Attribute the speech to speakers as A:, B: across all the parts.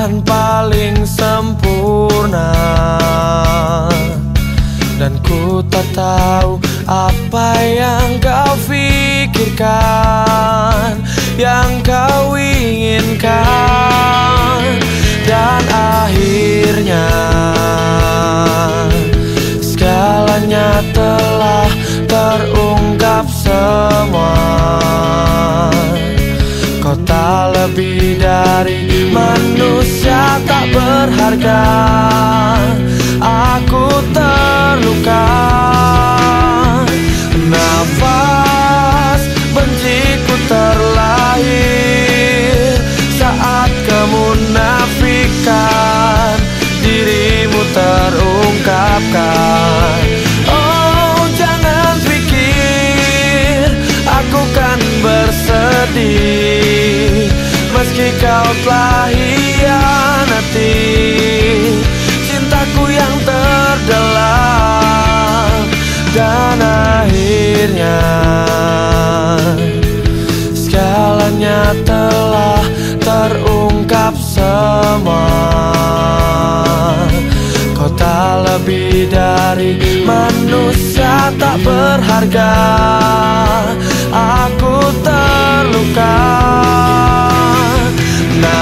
A: Tuhan paling sempurna. Dan ku tak tahu apa yang kau pikirkan Yang kau inginkan. Lebih dari manusia tak berharga Meski kau telah hianati Dan akhirnya Segalanya telah terungkap semua. Kau tak lebih dari manusia tak berharga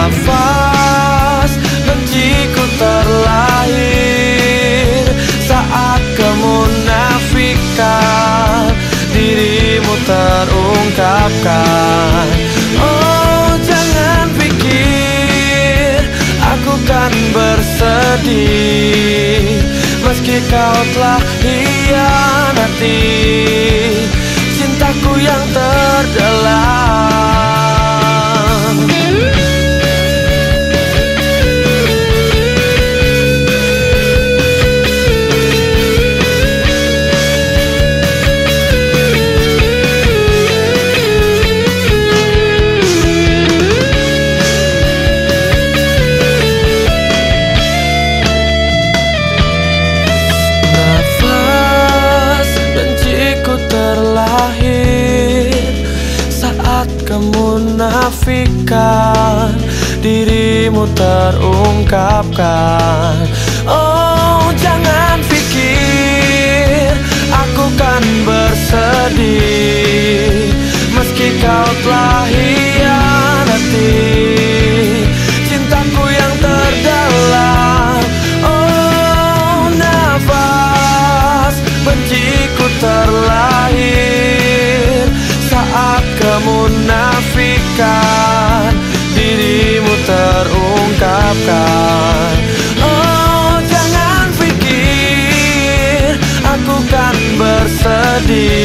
A: Nafas benciku terlahir. Saat kemunafikan Dirimu terungkapkan. Oh jangan pikir Aku kan bersedih. Meski kau telah hianati kemunafikan. Dirimu terungkapkan. Oh Oh jangan pikir Aku kan bersedih